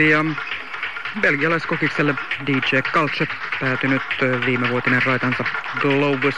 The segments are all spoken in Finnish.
Marco Bailey ja belgialaiskokikselle DJ Culture päätynyt viimevuotinen raitansa Globus.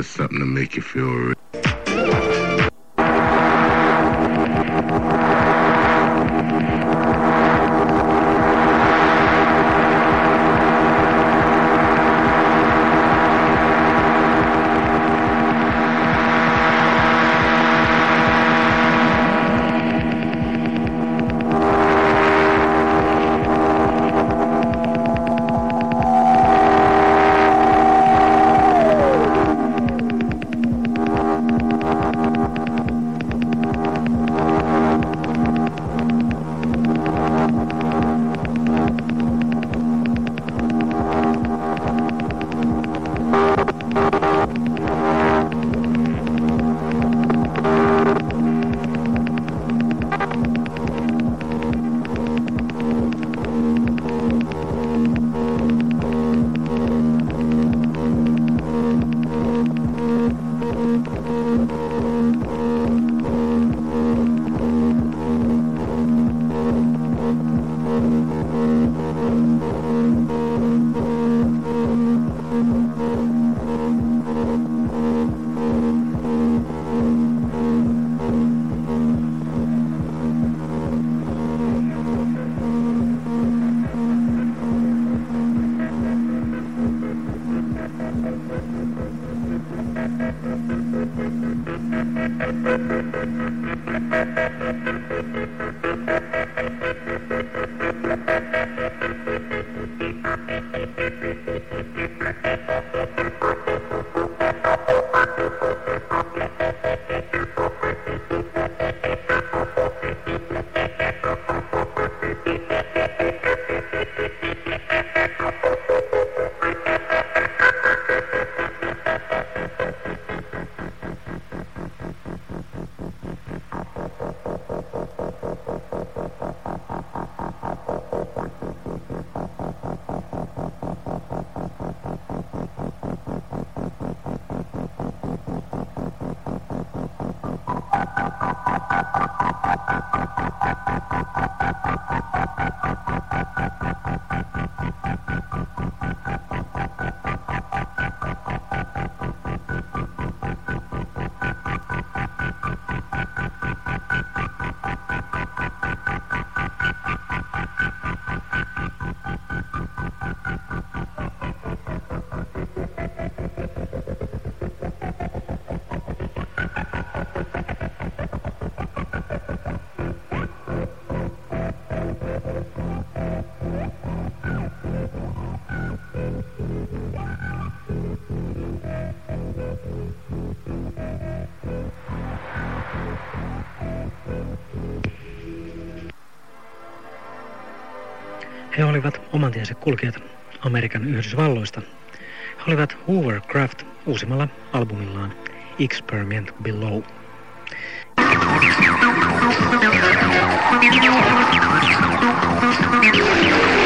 Here's something to make you feel. Thank you. oman tiensä kulkijat Amerikan Yhdysvalloista. He olivat Hoovercraft uusimmalla albumillaan Experiment Below. Thank you.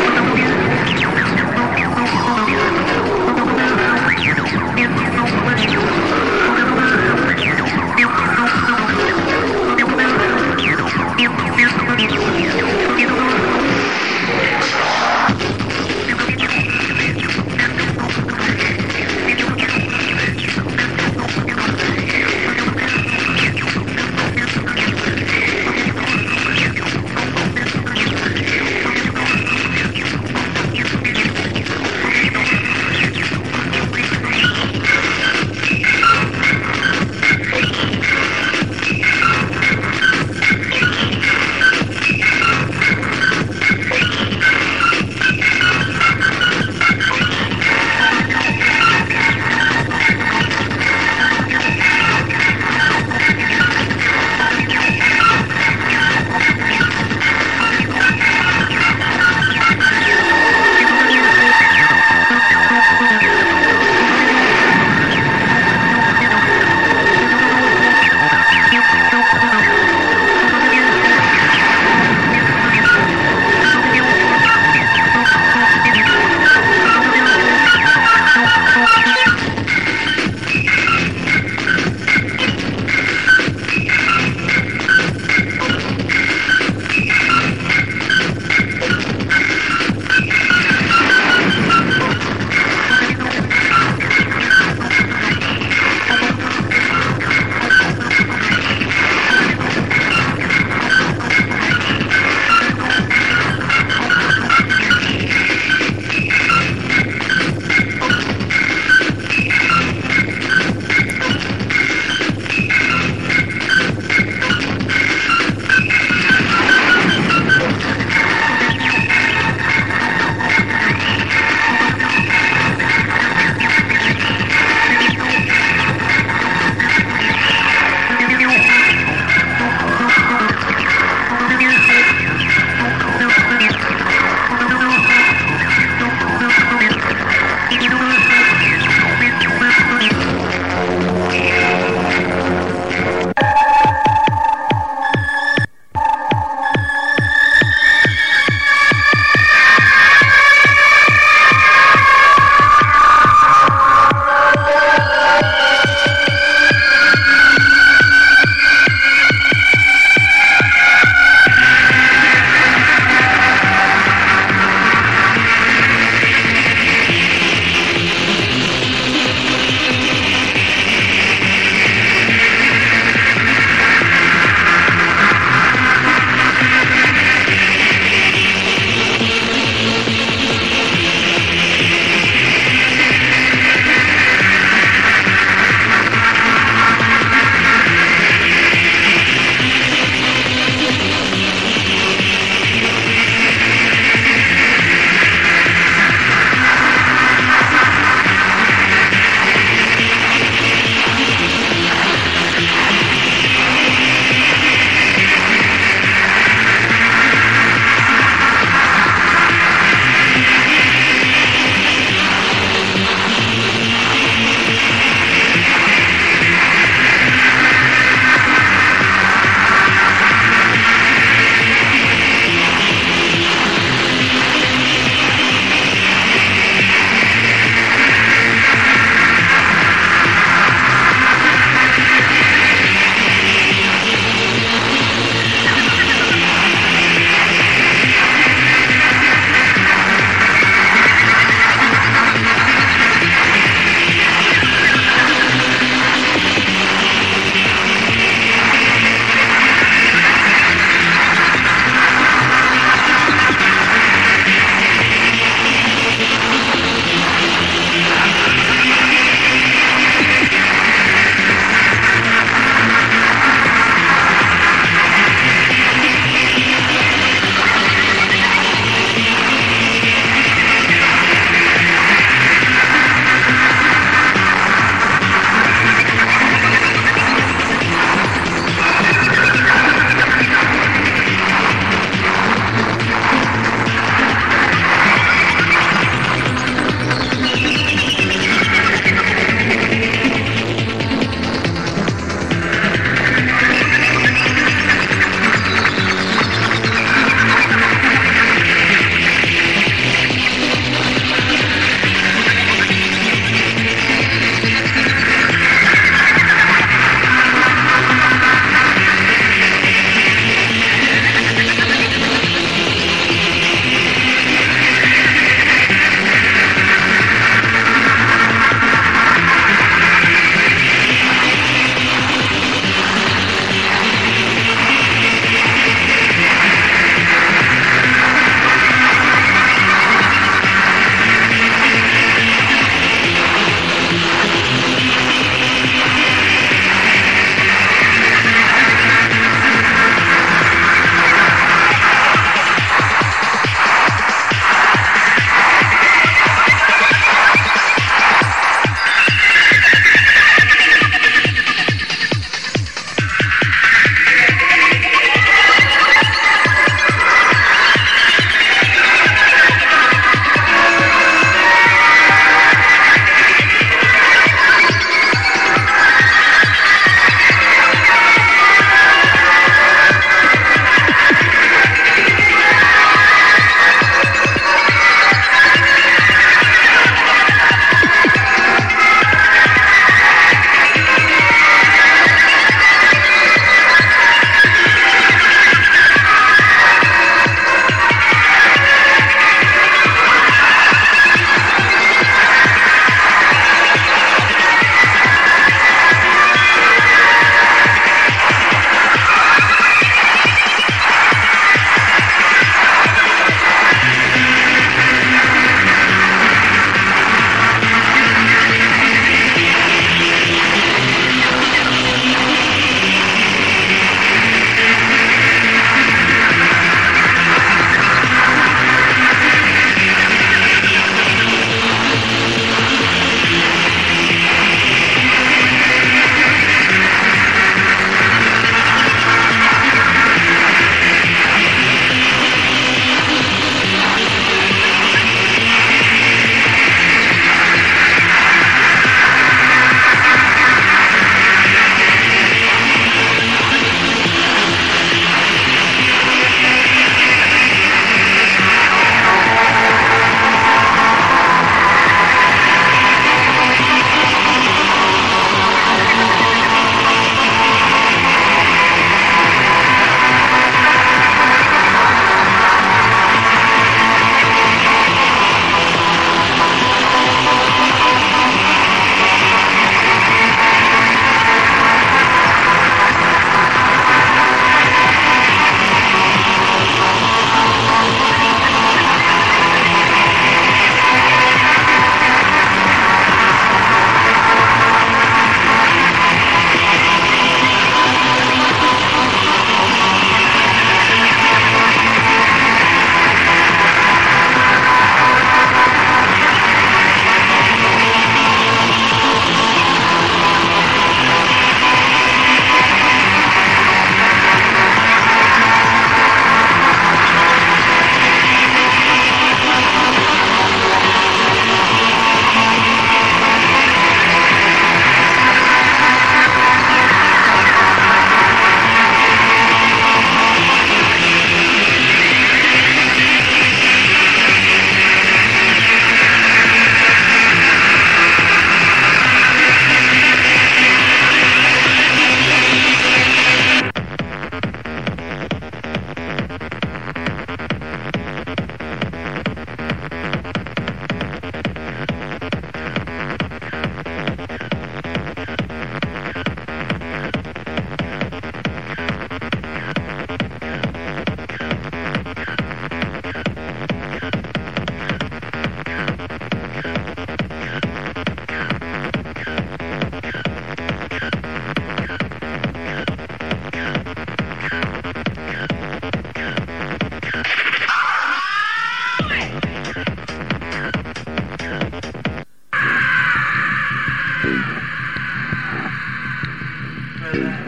Thank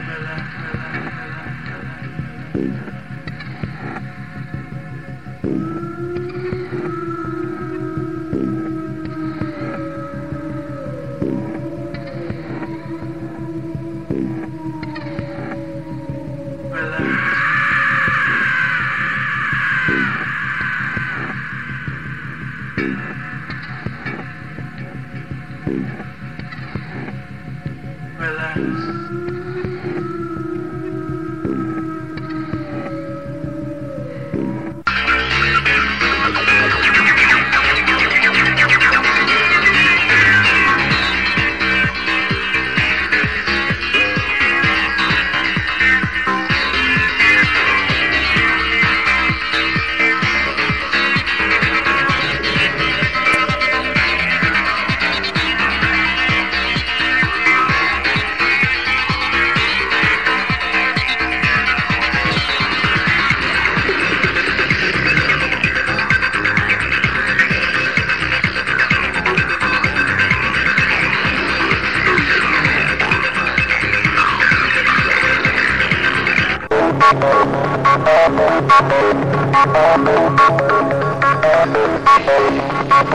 you.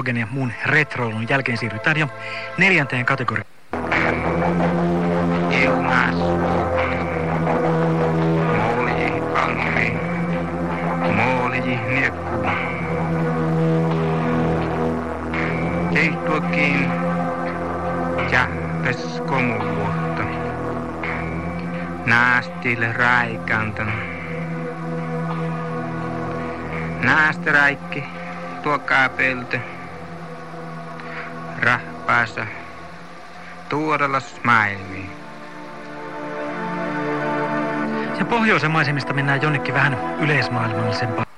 progen ja muun retroilun jälkeen siirrytään jo neljänteen kategoriaan. Ilmas. Molji Angli. Molji Niekku. Tehtuakin ja peskomuvuotta. Naastille raikantan. Naastraikki tuo kaapelta. Tuodellas maailmiin. Ja pohjoisen maisemista mennään jonnekin vähän yleismaailmallisempaan.